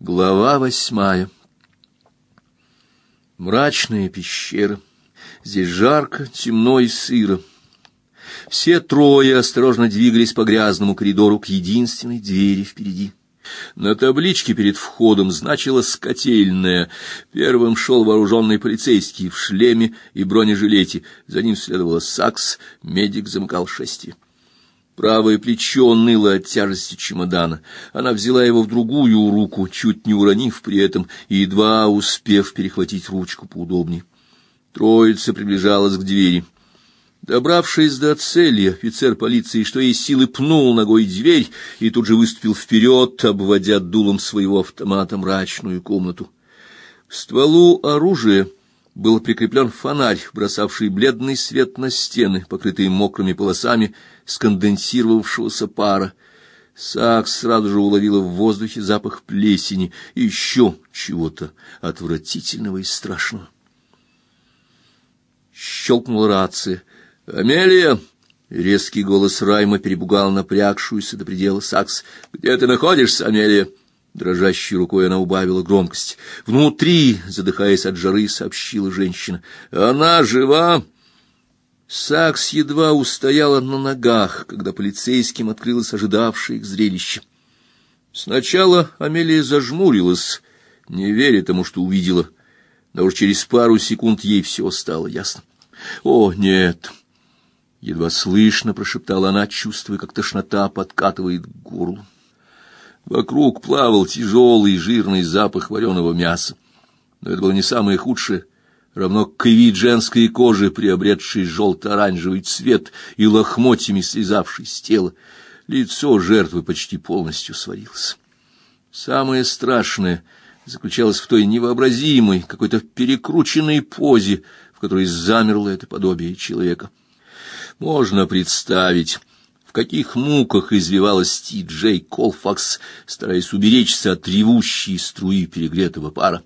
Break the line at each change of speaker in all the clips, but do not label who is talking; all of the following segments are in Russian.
Глава восьмая. Мрачная пещера. Здесь жарко, темно и сыро. Все трое осторожно двигались по грязному коридору к единственной двери впереди. На табличке перед входом значилось «Котельная». Первым шел вооруженный полицейский в шлеме и бронежилете. За ним следовала сакс, медик замыкал шествие. Правое плечо ныло от тяжести чемодана. Она взяла его в другую руку, чуть не уронив при этом и едва успев перехватить ручку поудобнее. Троица приближалась к двери. Добравшись до цели, офицер полиции, что есть силы, пнул ногой дверь и тут же выступил вперед, обводя дулом своего автомата мрачную комнату. К стволу оружия был прикреплен фонарь, бросавший бледный свет на стены, покрытые мокрыми полосами сконденсировавшегося пара. Сакс сразу же уловила в воздухе запах плесени и еще чего-то отвратительного и страшного. Щелкнула рация. «Амелия!» — резкий голос Райма перебугал напрягшуюся до предела Сакс. «Где ты находишься, Амелия?» Дрожащей рукой она убавила громкость. «Внутри!» — задыхаясь от жары, сообщила женщина. «Она жива!» Сакс едва устояла на ногах, когда полицейским открылось ожидавшее их зрелище. Сначала Амелия зажмурилась, не веря тому, что увидела, но уж через пару секунд ей все стало ясно. «О, нет!» — едва слышно прошептала она, чувствуя, как тошнота подкатывает к горлу. Вокруг плавал тяжелый жирный запах вареного мяса. Но это было не самое худшее. Равно кривит женской кожи, приобретшей желто-оранжевый цвет и лохмотьями слезавшей с тела. Лицо жертвы почти полностью сварилось. Самое страшное заключалось в той невообразимой, какой-то перекрученной позе, в которой замерло это подобие человека. Можно представить в каких муках извивалась Ти Джей Колфакс, стараясь уберечься от ревущей струи перегретого пара.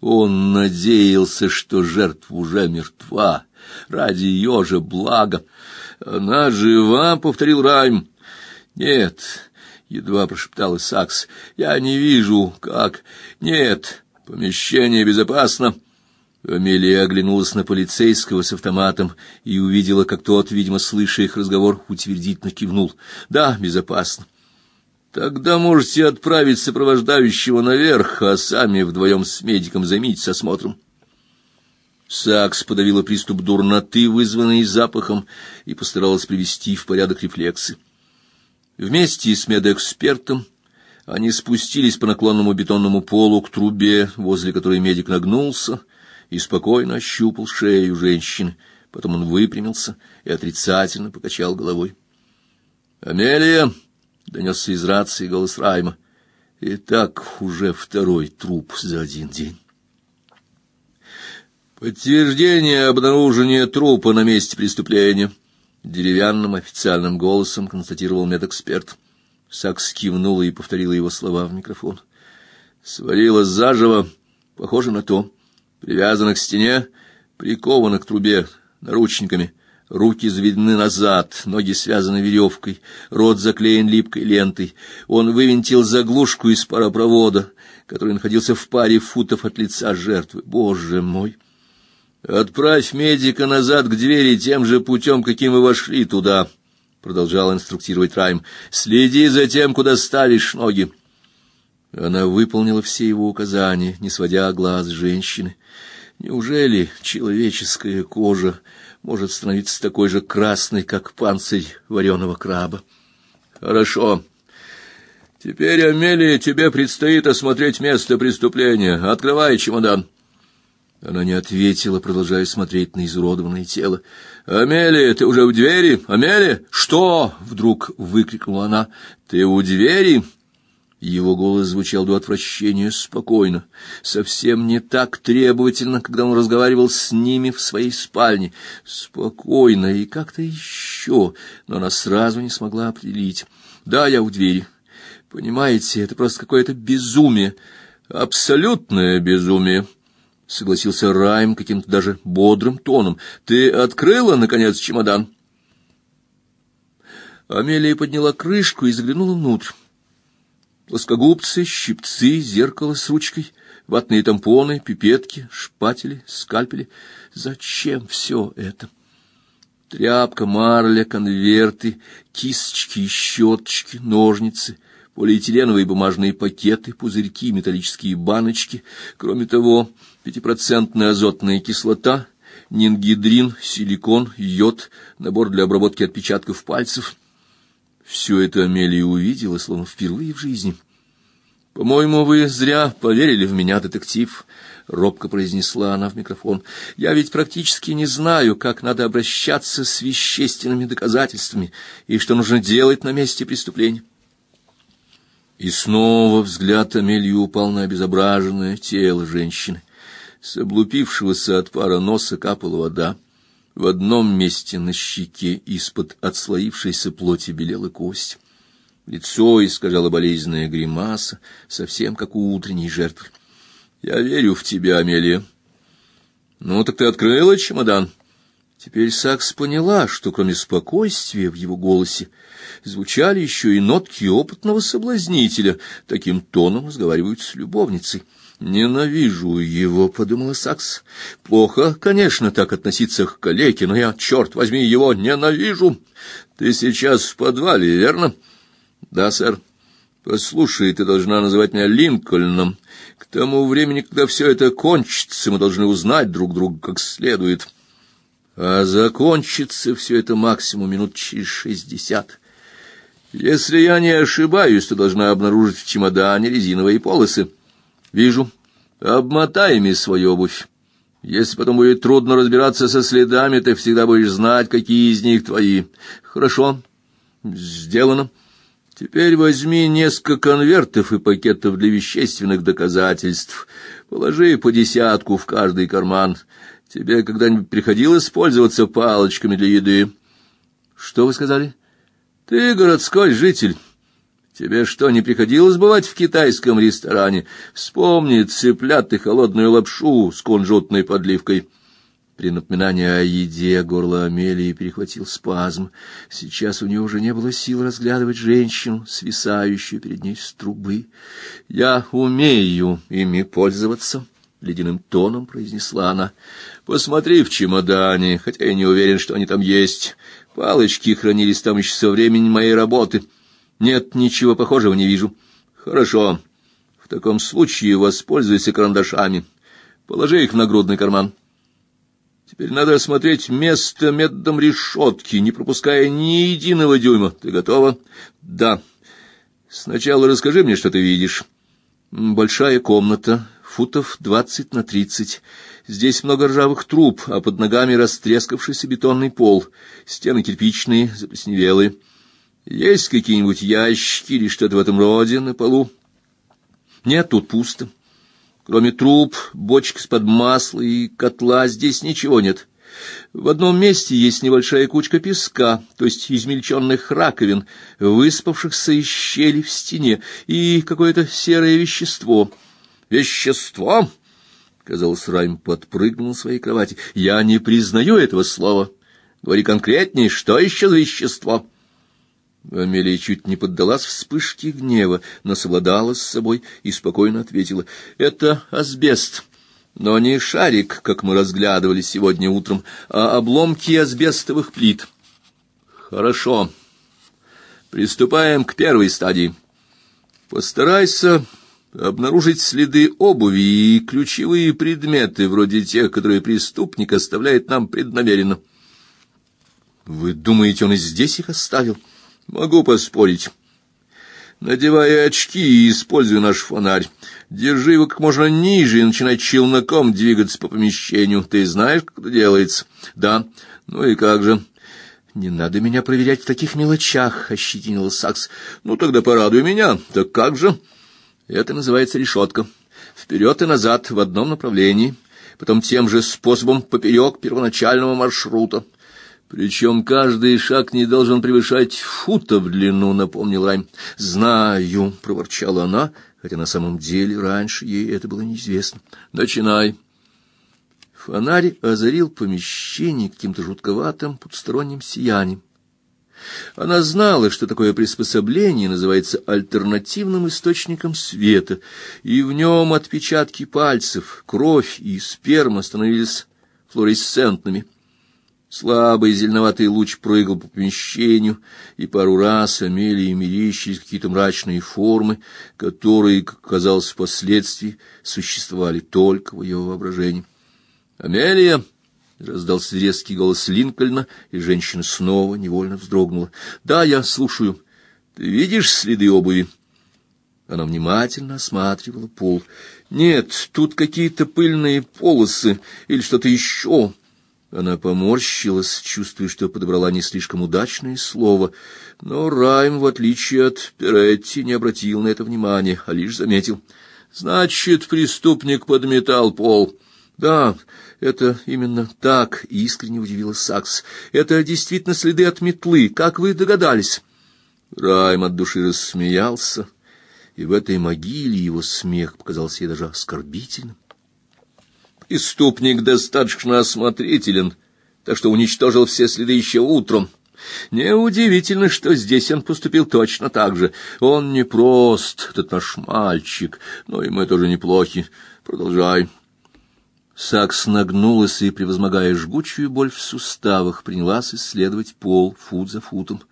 Он надеялся, что жертва уже мертва, ради ее же блага. «Она жива», — повторил Райм. «Нет», — едва прошептал Сакс, — «я не вижу, как...» «Нет, помещение безопасно». Амелия оглянулась на полицейского с автоматом и увидела, как тот, видимо, слыша их разговор, утвердительно кивнул. «Да, безопасно». «Тогда можете отправить сопровождающего наверх, а сами вдвоем с медиком займитесь осмотром». Сакс подавила приступ дурноты, вызванный запахом, и постаралась привести в порядок рефлексы. Вместе с медэкспертом они спустились по наклонному бетонному полу к трубе, возле которой медик нагнулся, и спокойно ощупал шею женщины. Потом он выпрямился и отрицательно покачал головой. «Амелия!» — донесся из рации голос Райма. «И так уже второй труп за один день». «Подтверждение обнаружения трупа на месте преступления», — деревянным официальным голосом констатировал медэксперт. Сакс кивнула и повторила его слова в микрофон. «Свалилась заживо, похоже на то» привязана к стене, прикована к трубе наручниками, руки заведены назад, ноги связаны веревкой, рот заклеен липкой лентой. Он вывинтил заглушку из паропровода, который находился в паре футов от лица жертвы. Боже мой! Отправь медика назад к двери тем же путем, каким вы вошли туда, продолжал инструктировать Райм. Следи за тем, куда ставишь ноги. Она выполнила все его указания, не сводя глаз женщины. Неужели человеческая кожа может становиться такой же красной, как панцирь вареного краба? Хорошо. Теперь, Амелия, тебе предстоит осмотреть место преступления. Открывай чемодан. Она не ответила, продолжая смотреть на изуродованное тело. «Амелия, ты уже у двери? Амелия? Что?» — вдруг выкрикнула она. «Ты у двери?» Его голос звучал до отвращения спокойно, совсем не так требовательно, когда он разговаривал с ними в своей спальне. Спокойно и как-то еще, но она сразу не смогла определить. «Да, я у двери. Понимаете, это просто какое-то безумие, абсолютное безумие». — согласился Райм каким-то даже бодрым тоном. — Ты открыла, наконец, чемодан? Амелия подняла крышку и заглянула внутрь. Плоскогубцы, щипцы, зеркало с ручкой, ватные тампоны, пипетки, шпатели, скальпели. Зачем все это? Тряпка, марля, конверты, кисточки и щеточки, ножницы, полиэтиленовые бумажные пакеты, пузырьки, металлические баночки. Кроме того, пятипроцентная азотная кислота, нингидрин, силикон, йод, набор для обработки отпечатков пальцев. Все это Амелия увидела, словно впервые в жизни. «По-моему, вы зря поверили в меня, детектив», — робко произнесла она в микрофон. «Я ведь практически не знаю, как надо обращаться с вещественными доказательствами и что нужно делать на месте преступления». И снова взгляд Амелии упал на обезображенное тело женщины. С облупившегося от пара носа капала вода. В одном месте на щеке из-под отслоившейся плоти белела кость. Лицо искажало болезненная гримаса, совсем как у утренней жертвы. Я верю в тебя, Амелия. Ну так ты открыла чемодан? Теперь Сакс поняла, что кроме спокойствия в его голосе звучали еще и нотки опытного соблазнителя. Таким тоном разговаривают с любовницей. «Ненавижу его», — подумала Сакс. «Плохо, конечно, так относиться к калеке, но я, черт возьми, его ненавижу. Ты сейчас в подвале, верно?» «Да, сэр». «Послушай, ты должна называть меня Линкольном. К тому времени, когда все это кончится, мы должны узнать друг друга как следует. А закончится все это максимум минут через шестьдесят». Если я не ошибаюсь, ты должна обнаружить в чемодане резиновые полосы. Вижу. Обмотай ими свою обувь. Если потом будет трудно разбираться со следами, ты всегда будешь знать, какие из них твои. Хорошо. Сделано. Теперь возьми несколько конвертов и пакетов для вещественных доказательств. Положи по десятку в каждый карман. Тебе когда-нибудь приходилось пользоваться палочками для еды? Что вы сказали? Ты городской житель. Тебе что, не приходилось бывать в китайском ресторане? Вспомни цыплят и холодную лапшу с кунжутной подливкой. При напоминании о еде горло Амелии перехватил спазм. Сейчас у нее уже не было сил разглядывать женщину, свисающую перед ней с трубы. «Я умею ими пользоваться», — ледяным тоном произнесла она. «Посмотри в чемодане, хотя я не уверен, что они там есть. Палочки хранились там еще со времени моей работы». Нет, ничего похожего не вижу. Хорошо. В таком случае воспользуйся карандашами. Положи их в нагрудный карман. Теперь надо осмотреть место методом решетки, не пропуская ни единого дюйма. Ты готова? Да. Сначала расскажи мне, что ты видишь. Большая комната, футов двадцать на тридцать. Здесь много ржавых труб, а под ногами растрескавшийся бетонный пол. Стены кирпичные, заплесневелые. Есть какие-нибудь ящики или что-то в этом роде на полу? Нет, тут пусто. Кроме труб, бочек из-под масла и котла здесь ничего нет. В одном месте есть небольшая кучка песка, то есть измельченных раковин, выспавшихся из щели в стене, и какое-то серое вещество. Вещество? Казалось, Райм подпрыгнул в своей кровати. Я не признаю этого слова. Говори конкретнее, что еще за вещество? Амелия чуть не поддалась вспышке гнева, но совладала с собой и спокойно ответила. «Это асбест, но не шарик, как мы разглядывали сегодня утром, а обломки асбестовых плит». «Хорошо. Приступаем к первой стадии. Постарайся обнаружить следы обуви и ключевые предметы, вроде тех, которые преступник оставляет нам преднамеренно». «Вы думаете, он и здесь их оставил?» Могу поспорить. Надевай очки и используй наш фонарь. Держи его как можно ниже и начинай челноком двигаться по помещению. Ты знаешь, как это делается? Да. Ну и как же? Не надо меня проверять в таких мелочах, ощетинил Сакс. Ну тогда порадуй меня. Так как же? Это называется решетка. Вперед и назад в одном направлении, потом тем же способом поперек первоначального маршрута. Причем каждый шаг не должен превышать фута в длину, напомнил Райм. Знаю, проворчала она, хотя на самом деле раньше ей это было неизвестно. Начинай. Фонарь озарил помещение каким-то жутковатым потусторонним сиянием. Она знала, что такое приспособление называется альтернативным источником света, и в нем отпечатки пальцев, кровь и сперма становились флуоресцентными. Слабый зеленоватый луч прыгал по помещению, и пару раз Амелии мерещились какие-то мрачные формы, которые, как казалось впоследствии, существовали только в ее воображении. «Амелия!» Раздался резкий голос Линкольна, и женщина снова невольно вздрогнула. «Да, я слушаю. Ты видишь следы обуви?» Она внимательно осматривала пол. «Нет, тут какие-то пыльные полосы или что-то еще». Она поморщилась, чувствуя, что подобрала не слишком удачное слово, но Райм, в отличие от Перетти, не обратил на это внимания, а лишь заметил. «Значит, преступник подметал пол». «Да, это именно так, искренне удивилась Сакс. Это действительно следы от метлы, как вы догадались? Райм от души рассмеялся, и в этой могиле его смех показался ей даже оскорбительным. Преступник достаточно осмотрителен, так что уничтожил все следы еще утром. Неудивительно, что здесь он поступил точно так же. Он не прост, этот наш мальчик, но и мы тоже неплохи. Продолжай. Сакс нагнулась и, превозмогая жгучую боль в суставах, принялась исследовать пол фут за футом.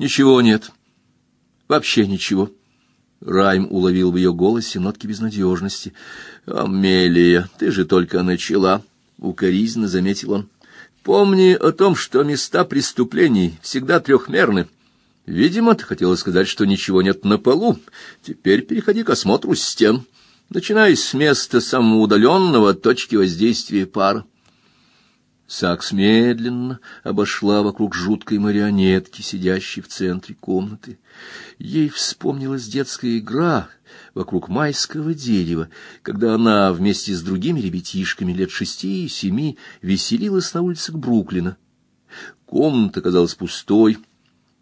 Ничего нет. Вообще ничего. Райм уловил в ее голосе нотки безнадежности. «Амелия, ты же только начала», — укоризненно заметил он. «Помни о том, что места преступлений всегда трехмерны. Видимо, ты хотела сказать, что ничего нет на полу. Теперь переходи к осмотру стен» начиная с места самого удаленного от точки воздействия пара. Сакс медленно обошла вокруг жуткой марионетки, сидящей в центре комнаты. Ей вспомнилась детская игра вокруг майского дерева, когда она вместе с другими ребятишками лет шести и семи веселилась на улицах Бруклина. Комната казалась пустой,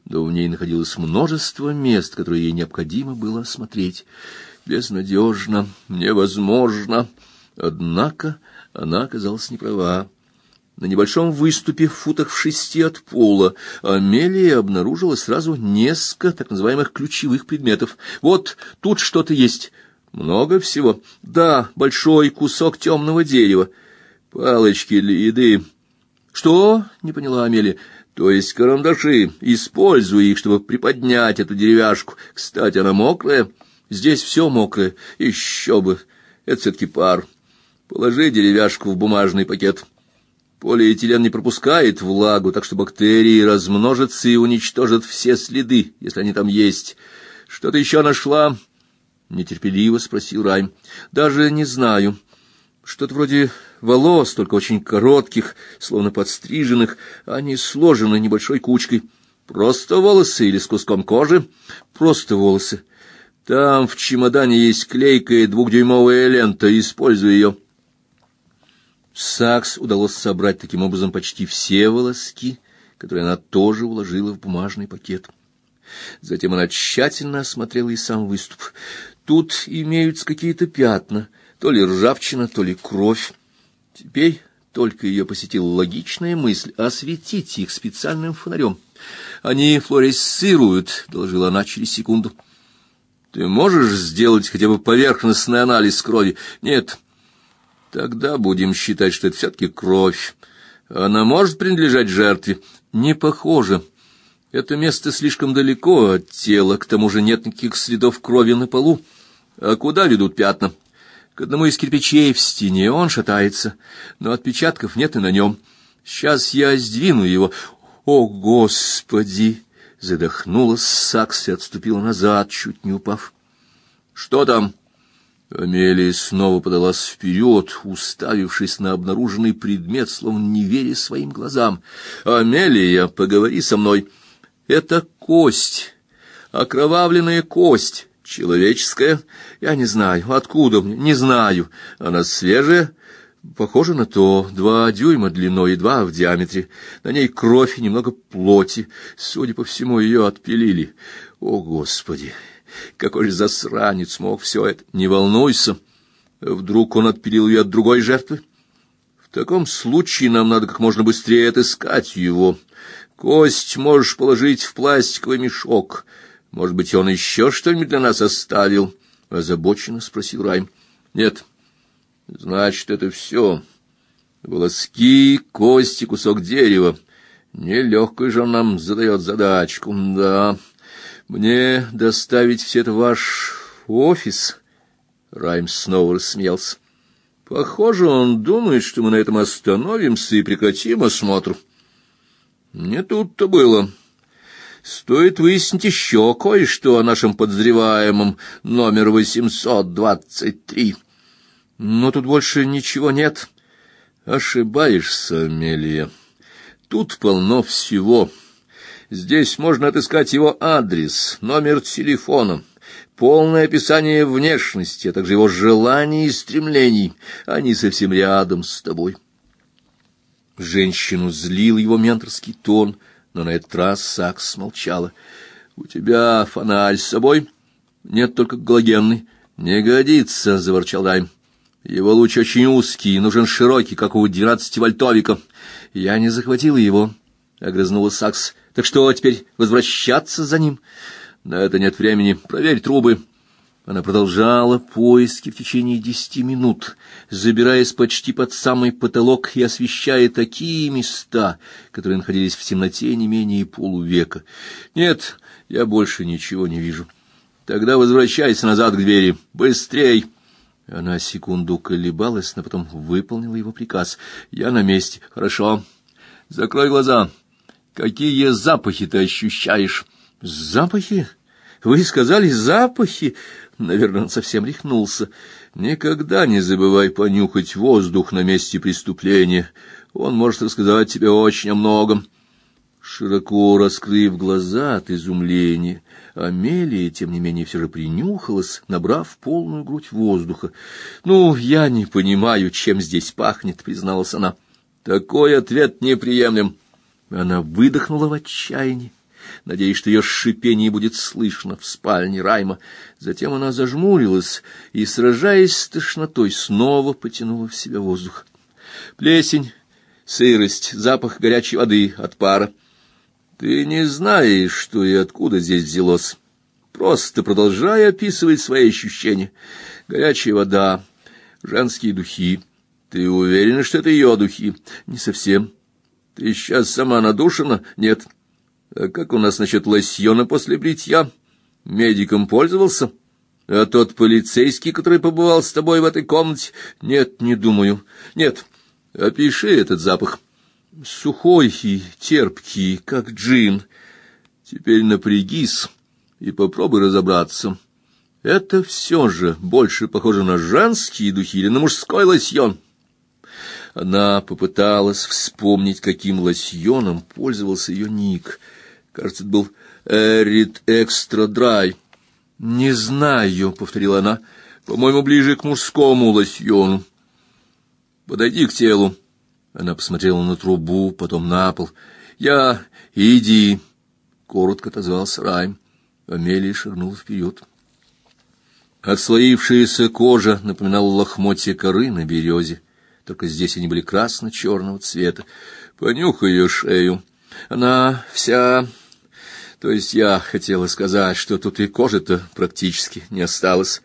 но в ней находилось множество мест, которые ей необходимо было осмотреть безнадежно, невозможно. Однако она оказалась неправа. На небольшом выступе в футах в шести от пола Амелия обнаружила сразу несколько так называемых ключевых предметов. Вот тут что-то есть. Много всего. Да, большой кусок темного дерева. Палочки для еды. Что? Не поняла Амелия. То есть карандаши. Используй их, чтобы приподнять эту деревяшку. Кстати, она мокрая. Здесь все мокрое. Еще бы. Это все-таки пар. Положи деревяшку в бумажный пакет. Полиэтилен не пропускает влагу, так что бактерии размножатся и уничтожат все следы, если они там есть. Что ты еще нашла? Нетерпеливо спросил Райм. Даже не знаю. Что-то вроде волос, только очень коротких, словно подстриженных, они сложены небольшой кучкой. Просто волосы или с куском кожи? Просто волосы. Там в чемодане есть клейкая двухдюймовая лента, используй ее. Сакс удалось собрать таким образом почти все волоски, которые она тоже уложила в бумажный пакет. Затем она тщательно осмотрела и сам выступ. Тут имеются какие-то пятна, то ли ржавчина, то ли кровь. Теперь только ее посетила логичная мысль осветить их специальным фонарем. «Они флуоресцируют», — доложила она через секунду. Ты можешь сделать хотя бы поверхностный анализ крови? Нет. Тогда будем считать, что это все-таки кровь. Она может принадлежать жертве? Не похоже. Это место слишком далеко от тела, к тому же нет никаких следов крови на полу. А куда ведут пятна? К одному из кирпичей в стене он шатается, но отпечатков нет и на нем. Сейчас я сдвину его. О, Господи! Задохнулась Сакс и отступила назад, чуть не упав. «Что там?» Амелия снова подалась вперед, уставившись на обнаруженный предмет, словно не веря своим глазам. «Амелия, поговори со мной. Это кость, окровавленная кость, человеческая. Я не знаю, откуда мне, не знаю. Она свежая, Похоже на то, два дюйма длиной и два в диаметре. На ней кровь и немного плоти. Судя по всему, ее отпилили. О, Господи! Какой же засранец мог все это? Не волнуйся. Вдруг он отпилил ее от другой жертвы? В таком случае нам надо как можно быстрее отыскать его. Кость можешь положить в пластиковый мешок. Может быть, он еще что-нибудь для нас оставил? — озабоченно спросил Райм. — Нет. — Значит, это все. Волоски, кости, кусок дерева. Нелегкую же он нам задает задачку. Да, мне доставить все это в ваш офис? Райм снова рассмеялся. Похоже, он думает, что мы на этом остановимся и прекратим осмотр. Не тут-то было. Стоит выяснить еще кое-что о нашем подозреваемом номер 823. Но тут больше ничего нет. Ошибаешься, Амелия. Тут полно всего. Здесь можно отыскать его адрес, номер телефона, полное описание внешности, а также его желаний и стремлений. Они совсем рядом с тобой. Женщину злил его менторский тон, но на этот раз Сакс смолчала. — У тебя фонарь с собой? — Нет, только галогенный. — Не годится, — заворчал Дайм. Его луч очень узкий, нужен широкий, как у двенадцативольтовика. Я не захватила его, — огрызнула Сакс. Так что теперь возвращаться за ним? На это нет времени. Проверь трубы. Она продолжала поиски в течение десяти минут, забираясь почти под самый потолок и освещая такие места, которые находились в темноте не менее полувека. Нет, я больше ничего не вижу. Тогда возвращайся назад к двери. Быстрей! Она секунду колебалась, но потом выполнила его приказ. «Я на месте. Хорошо. Закрой глаза. Какие запахи ты ощущаешь?» «Запахи? Вы сказали запахи?» Наверное, он совсем рехнулся. «Никогда не забывай понюхать воздух на месте преступления. Он может рассказать тебе очень о многом». Широко раскрыв глаза от изумления, Амелия, тем не менее, все же принюхалась, набрав полную грудь воздуха. «Ну, я не понимаю, чем здесь пахнет», — призналась она. «Такой ответ неприемлем». Она выдохнула в отчаянии, надеясь, что ее шипение будет слышно в спальне Райма. Затем она зажмурилась и, сражаясь с тошнотой, снова потянула в себя воздух. Плесень, сырость, запах горячей воды от пара. Ты не знаешь, что и откуда здесь взялось. Просто продолжай описывать свои ощущения. Горячая вода, женские духи. Ты уверена, что это ее духи? Не совсем. Ты сейчас сама надушена? Нет. А как у нас насчет лосьона после бритья? Медиком пользовался? А тот полицейский, который побывал с тобой в этой комнате? Нет, не думаю. Нет. Опиши этот запах сухой и терпкий, как джин. Теперь напрягись и попробуй разобраться. Это все же больше похоже на женские духи или на мужской лосьон. Она попыталась вспомнить, каким лосьоном пользовался ее Ник. Кажется, это был Эрит Экстра Драй. «Не знаю», — повторила она, — «по-моему, ближе к мужскому лосьону». «Подойди к телу». Она посмотрела на трубу, потом на пол. «Я... Иди!» — коротко отозвался Райм. Амелия шагнула вперед. Отслоившаяся кожа напоминала лохмотья коры на березе, только здесь они были красно-черного цвета. Понюхай ее шею. Она вся... То есть я хотела сказать, что тут и кожи-то практически не осталось.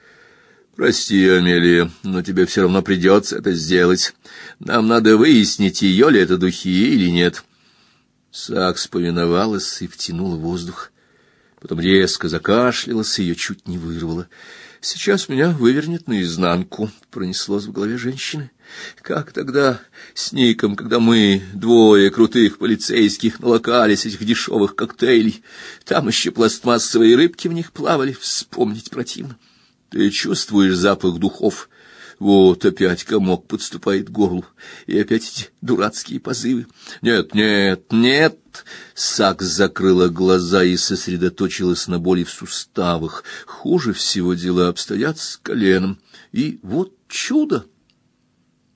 Прости, Амелия, но тебе все равно придется это сделать. Нам надо выяснить, ее ли это духи или нет. Сакс повиновалась и втянула воздух. Потом резко закашлялась и ее чуть не вырвало. Сейчас меня вывернет наизнанку, пронеслось в голове женщины. Как тогда с Ником, когда мы, двое крутых полицейских, налокались этих дешевых коктейлей? Там еще пластмассовые рыбки в них плавали, вспомнить противно. Ты чувствуешь запах духов? Вот опять комок подступает к горлу, и опять эти дурацкие позывы. Нет, нет, нет. Сакс закрыла глаза и сосредоточилась на боли в суставах. Хуже всего дела обстоят с коленом. И вот чудо!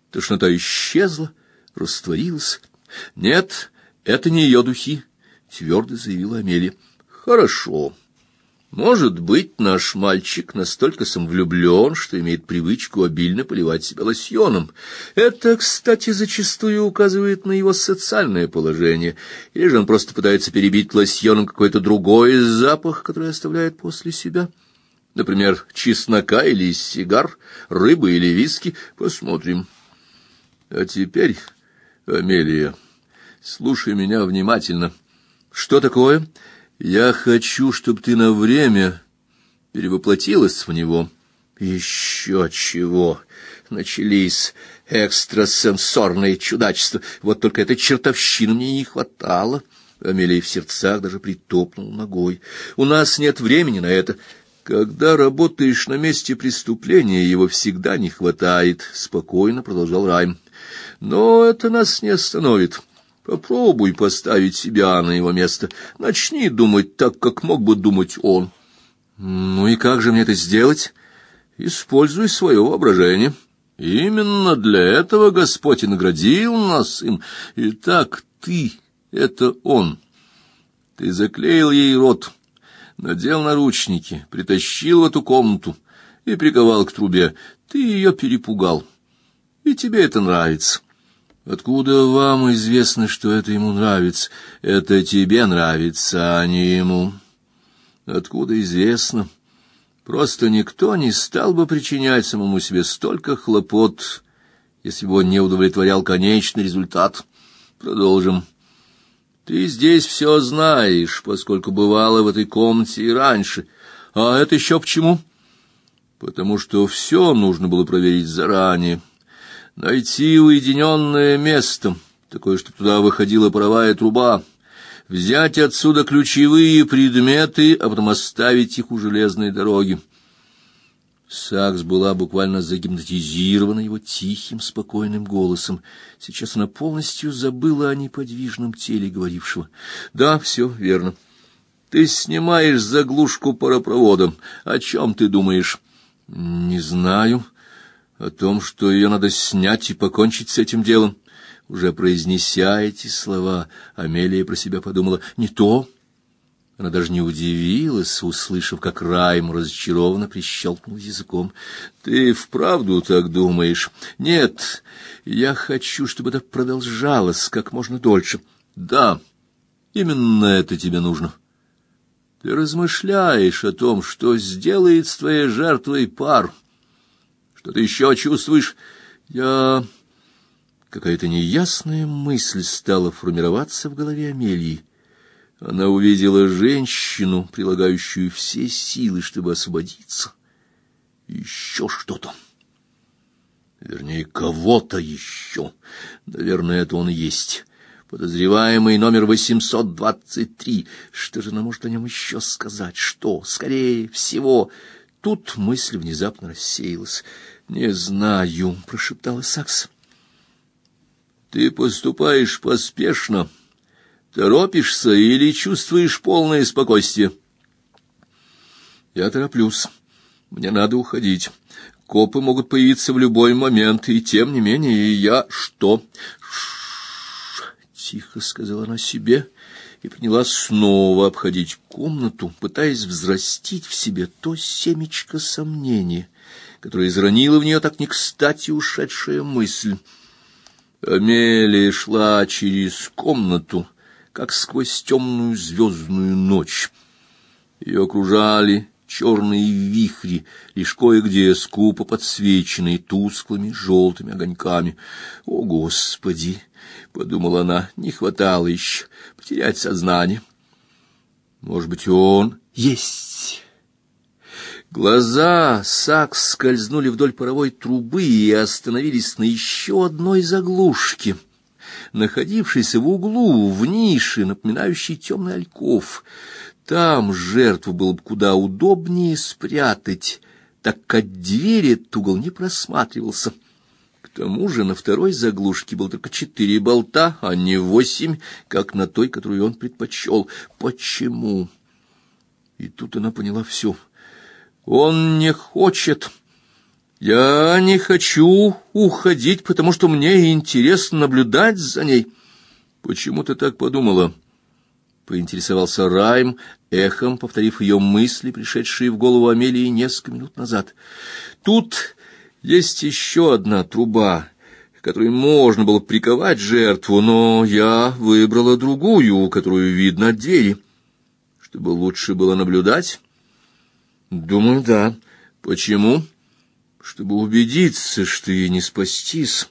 Тошнота исчезла, растворилась. Нет, это не ее духи, твердо заявила Амелия. Хорошо. Может быть, наш мальчик настолько самовлюблен, что имеет привычку обильно поливать себя лосьоном. Это, кстати, зачастую указывает на его социальное положение. Или же он просто пытается перебить лосьоном какой-то другой запах, который оставляет после себя. Например, чеснока или сигар, рыбы или виски. Посмотрим. А теперь, Амелия, слушай меня внимательно. Что такое? — я хочу, чтобы ты на время перевоплотилась в него. Еще чего! Начались экстрасенсорные чудачества. Вот только этой чертовщины мне не хватало. Амелия в сердцах даже притопнул ногой. У нас нет времени на это. Когда работаешь на месте преступления, его всегда не хватает, спокойно продолжал Райм. Но это нас не остановит. Попробуй поставить себя на его место. Начни думать так, как мог бы думать он. Ну и как же мне это сделать? Используй свое воображение. Именно для этого Господь и наградил нас им. Итак, ты — это он. Ты заклеил ей рот, надел наручники, притащил в эту комнату и приковал к трубе. Ты ее перепугал. И тебе это нравится. Откуда вам известно, что это ему нравится? Это тебе нравится, а не ему. Откуда известно? Просто никто не стал бы причинять самому себе столько хлопот, если бы он не удовлетворял конечный результат. Продолжим. Ты здесь все знаешь, поскольку бывала в этой комнате и раньше. А это еще почему? Потому что все нужно было проверить заранее. Найти уединенное место, такое, чтобы туда выходила паровая труба, взять отсюда ключевые предметы, а потом оставить их у железной дороги. Сакс была буквально загипнотизирована его тихим, спокойным голосом. Сейчас она полностью забыла о неподвижном теле говорившего. Да, все верно. Ты снимаешь заглушку паропроводом. О чем ты думаешь? Не знаю о том, что ее надо снять и покончить с этим делом. Уже произнеся эти слова, Амелия про себя подумала: не то. Она даже не удивилась, услышав, как Райм разочарованно прищелкнул языком. Ты вправду так думаешь? Нет, я хочу, чтобы это продолжалось как можно дольше. Да. Именно это тебе нужно. Ты размышляешь о том, что сделает с твоей жертвой пар. Что ты еще чувствуешь? Я... Какая-то неясная мысль стала формироваться в голове Амелии. Она увидела женщину, прилагающую все силы, чтобы освободиться. Еще что-то. Вернее, кого-то еще. Наверное, это он есть. Подозреваемый номер 823. Что же она может о нем еще сказать? Что? Скорее всего... Тут мысль внезапно рассеялась. «Не знаю», — прошептала Сакс. «Ты поступаешь поспешно, торопишься или чувствуешь полное спокойствие?» «Я тороплюсь. Мне надо уходить. Копы могут появиться в любой момент, и тем не менее я... Что?» Ш -ш -ш, тихо сказала она себе и принялась снова обходить комнату, пытаясь взрастить в себе то семечко сомнения, которое изранило в нее так не кстати ушедшая мысль. Амелия шла через комнату, как сквозь темную звездную ночь. Ее окружали черные вихри, лишь кое-где скупо подсвеченные тусклыми желтыми огоньками. «О, Господи!» — подумала она, — не хватало еще потерять сознание. Может быть, он есть. Глаза Сакс скользнули вдоль паровой трубы и остановились на еще одной заглушке, находившейся в углу, в нише, напоминающей темный альков. Там жертву было бы куда удобнее спрятать, так как двери этот угол не просматривался. К тому же на второй заглушке было только четыре болта, а не восемь, как на той, которую он предпочел. Почему? И тут она поняла все. Он не хочет. Я не хочу уходить, потому что мне интересно наблюдать за ней. Почему ты так подумала? — поинтересовался Райм, эхом повторив ее мысли, пришедшие в голову Амелии несколько минут назад. «Тут есть еще одна труба, которой можно было приковать жертву, но я выбрала другую, которую видно от двери, чтобы лучше было наблюдать». «Думаю, да. Почему?» «Чтобы убедиться, что ей не спастись».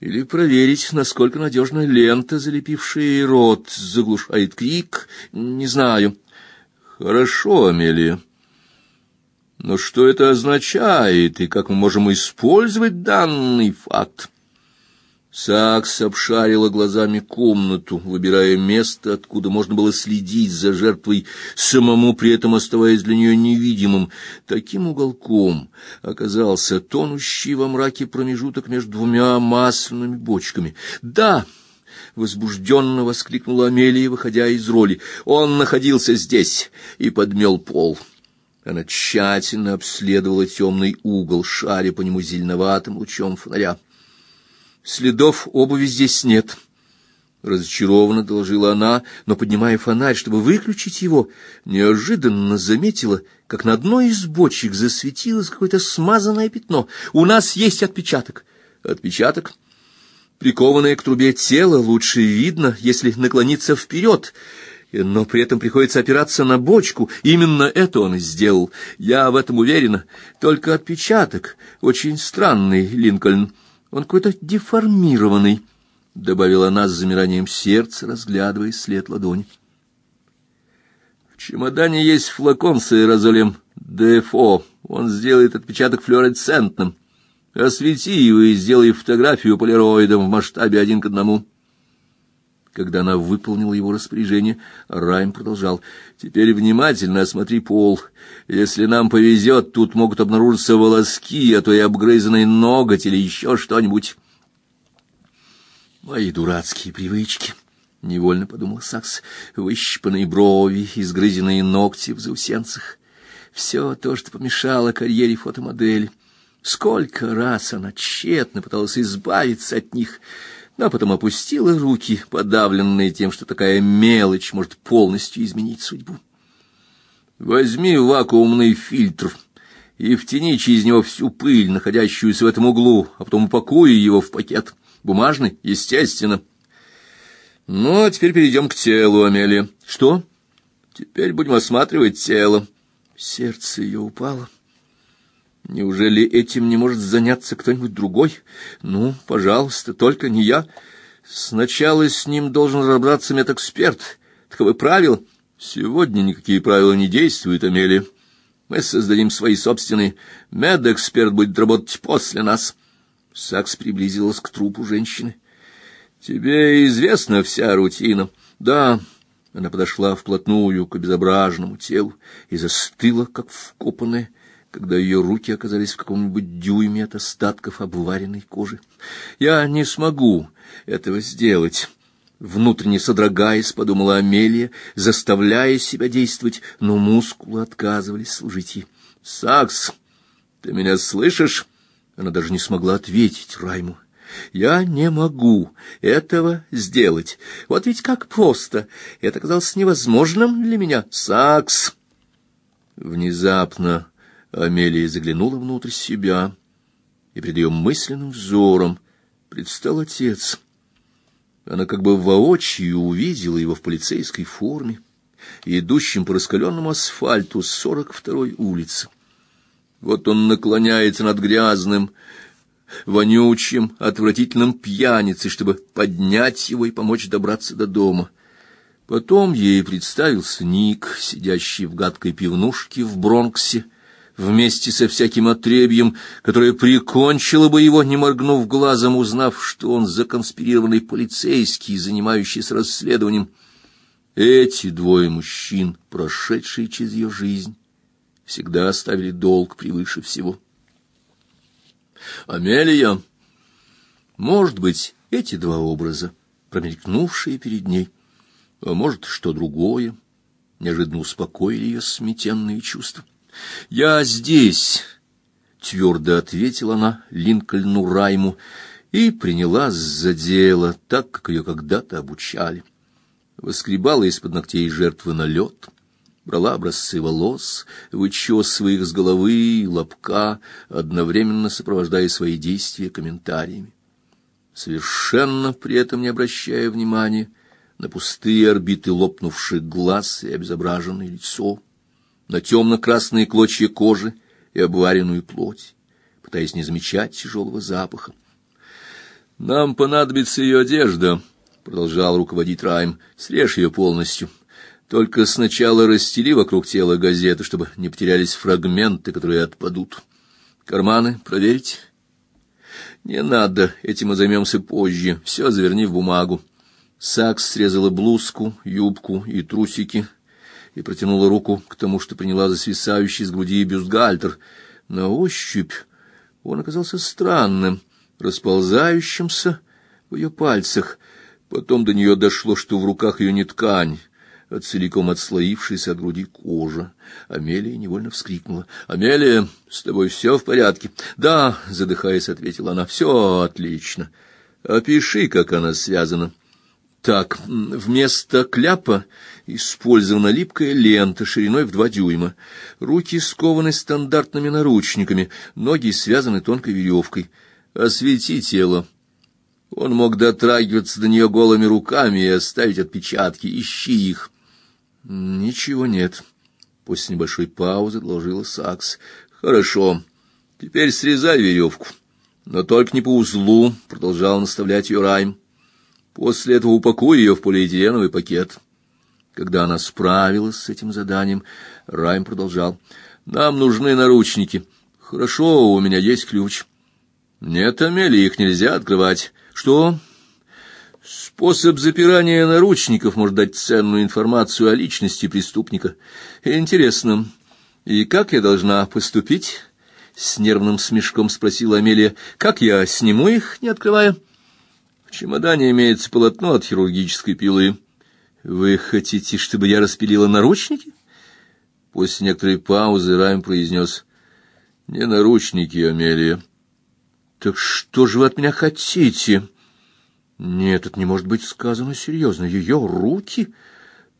Или проверить, насколько надежна лента, залепившая ей рот, заглушает крик, не знаю. Хорошо, Амелия. Но что это означает, и как мы можем использовать данный факт? Сакс обшарила глазами комнату, выбирая место, откуда можно было следить за жертвой, самому при этом оставаясь для нее невидимым. Таким уголком оказался тонущий во мраке промежуток между двумя масляными бочками. «Да!» — возбужденно воскликнула Амелия, выходя из роли. «Он находился здесь и подмел пол». Она тщательно обследовала темный угол, шаря по нему зеленоватым лучом фонаря. Следов обуви здесь нет. Разочарованно доложила она, но, поднимая фонарь, чтобы выключить его, неожиданно заметила, как на одной из бочек засветилось какое-то смазанное пятно. У нас есть отпечаток. Отпечаток? Прикованное к трубе тело лучше видно, если наклониться вперед, но при этом приходится опираться на бочку. Именно это он и сделал. Я в этом уверена. Только отпечаток очень странный, Линкольн. Он какой-то деформированный, — добавила она с замиранием сердца, разглядывая след ладони. В чемодане есть флакон с аэрозолем ДФО. Он сделает отпечаток флуоресцентным. Освети его и сделай фотографию полироидом в масштабе один к одному. Когда она выполнила его распоряжение, Райм продолжал. «Теперь внимательно осмотри пол. Если нам повезет, тут могут обнаружиться волоски, а то и обгрызанный ноготь или еще что-нибудь». «Мои дурацкие привычки», — невольно подумал Сакс. «Выщипанные брови, изгрызенные ногти в заусенцах. Все то, что помешало карьере фотомодели. Сколько раз она тщетно пыталась избавиться от них» но потом опустила руки, подавленные тем, что такая мелочь может полностью изменить судьбу. Возьми вакуумный фильтр и втяни через него всю пыль, находящуюся в этом углу, а потом упакуй его в пакет. Бумажный, естественно. Ну, а теперь перейдем к телу, Амелия. Что? Теперь будем осматривать тело. Сердце ее упало. Неужели этим не может заняться кто-нибудь другой? Ну, пожалуйста, только не я. Сначала с ним должен разобраться медэксперт. Таковы правила. Сегодня никакие правила не действуют, Амелия. Мы создадим свои собственные. Медэксперт будет работать после нас. Сакс приблизилась к трупу женщины. Тебе известна вся рутина? Да. Она подошла вплотную к обезображенному телу и застыла, как вкопанная когда ее руки оказались в каком-нибудь дюйме от остатков обваренной кожи. «Я не смогу этого сделать». Внутренне содрогаясь, подумала Амелия, заставляя себя действовать, но мускулы отказывались служить ей. «Сакс, ты меня слышишь?» Она даже не смогла ответить Райму. «Я не могу этого сделать. Вот ведь как просто. Это казалось невозможным для меня. Сакс!» Внезапно Амелия заглянула внутрь себя, и перед ее мысленным взором предстал отец. Она как бы воочию увидела его в полицейской форме, идущим по раскаленному асфальту с сорок второй улицы. Вот он наклоняется над грязным, вонючим, отвратительным пьяницей, чтобы поднять его и помочь добраться до дома. Потом ей представился Ник, сидящий в гадкой пивнушке в Бронксе, вместе со всяким отребьем, которое прикончило бы его, не моргнув глазом, узнав, что он законспирированный полицейский, занимающийся расследованием. Эти двое мужчин, прошедшие через ее жизнь, всегда оставили долг превыше всего. Амелия, может быть, эти два образа, промелькнувшие перед ней, а может, что другое, неожиданно успокоили ее сметенные чувства. «Я здесь», — твердо ответила она Линкольну Райму и принялась за дело, так, как ее когда-то обучали. Выскребала из-под ногтей жертвы налет, брала образцы волос, вычесывая их с головы и лобка, одновременно сопровождая свои действия комментариями. Совершенно при этом не обращая внимания на пустые орбиты лопнувших глаз и обезображенное лицо, на темно-красные клочья кожи и обваренную плоть, пытаясь не замечать тяжелого запаха. Нам понадобится ее одежда, продолжал руководить Райм. Срежь ее полностью. Только сначала расстели вокруг тела газеты, чтобы не потерялись фрагменты, которые отпадут. Карманы проверить? Не надо, этим мы займемся позже. Все заверни в бумагу. Сакс срезала блузку, юбку и трусики и протянула руку к тому, что приняла за свисающий с груди бюстгальтер. На ощупь он оказался странным, расползающимся в ее пальцах. Потом до нее дошло, что в руках ее не ткань, а целиком отслоившаяся от груди кожа. Амелия невольно вскрикнула. «Амелия, с тобой все в порядке?» «Да», — задыхаясь, ответила она, — «все отлично. Опиши, как она связана». Так, вместо кляпа использована липкая лента шириной в два дюйма. Руки скованы стандартными наручниками, ноги связаны тонкой веревкой. Освети тело. Он мог дотрагиваться до нее голыми руками и оставить отпечатки. Ищи их. Ничего нет. После небольшой паузы доложила Сакс. Хорошо. Теперь срезай веревку. Но только не по узлу, продолжал наставлять ее Райм. После этого упакуй ее в полиэтиленовый пакет. Когда она справилась с этим заданием, Райм продолжал: "Нам нужны наручники. Хорошо, у меня есть ключ. Нет, Амелия, их нельзя открывать. Что? Способ запирания наручников может дать ценную информацию о личности преступника. Интересно. И как я должна поступить? С нервным смешком спросила Амелия. Как я сниму их, не открывая? В чемодане имеется полотно от хирургической пилы. Вы хотите, чтобы я распилила наручники? После некоторой паузы Райм произнес: "Не наручники, Амелия. Так что же вы от меня хотите?" Нет, это не может быть сказано серьезно. Ее руки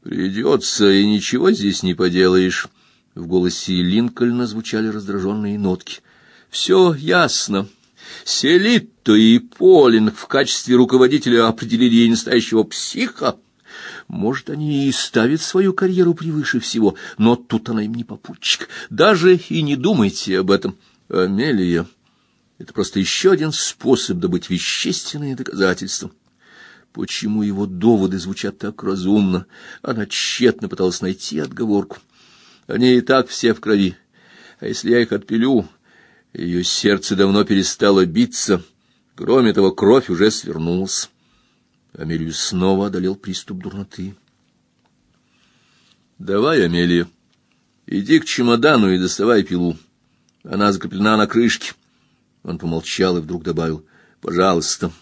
придется, и ничего здесь не поделаешь. В голосе Линкольна звучали раздраженные нотки. Все ясно. Селитто и Полинг в качестве руководителя определили ей настоящего психа. Может, они и ставят свою карьеру превыше всего, но тут она им не попутчик. Даже и не думайте об этом. Амелия, это просто еще один способ добыть вещественные доказательства. Почему его доводы звучат так разумно? Она тщетно пыталась найти отговорку. Они и так все в крови. А если я их отпилю, ее сердце давно перестало биться. Кроме того, кровь уже свернулась. Амелию снова одолел приступ дурноты. Давай, Амелия, иди к чемодану и доставай пилу. Она закреплена на крышке. Он помолчал и вдруг добавил: "Пожалуйста".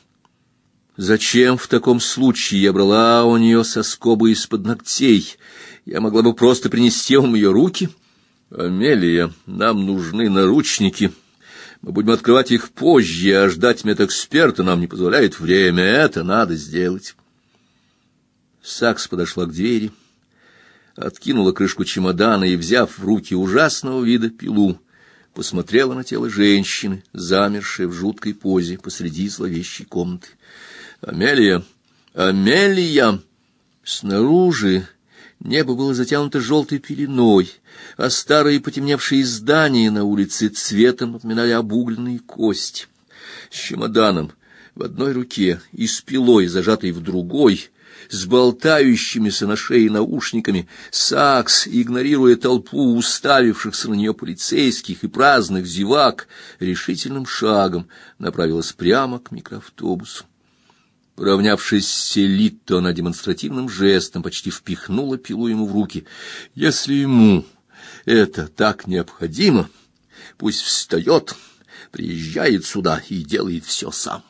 Зачем в таком случае я брала у нее соскобы из-под ногтей? Я могла бы просто принести вам ее руки. Амелия, нам нужны наручники. Мы будем открывать их позже, а ждать медэксперта нам не позволяет время. Это надо сделать. Сакс подошла к двери, откинула крышку чемодана и, взяв в руки ужасного вида пилу, посмотрела на тело женщины, замершей в жуткой позе посреди зловещей комнаты. Амелия, Амелия! Снаружи Небо было затянуто желтой пеленой, а старые потемневшие здания на улице цветом напоминали обугленные кости. С чемоданом в одной руке и с пилой, зажатой в другой, с болтающимися на шее наушниками, Сакс, игнорируя толпу уставившихся на нее полицейских и праздных зевак, решительным шагом направилась прямо к микроавтобусу. Поравнявшись с Селитто, она демонстративным жестом почти впихнула пилу ему в руки. Если ему это так необходимо, пусть встает, приезжает сюда и делает все сам.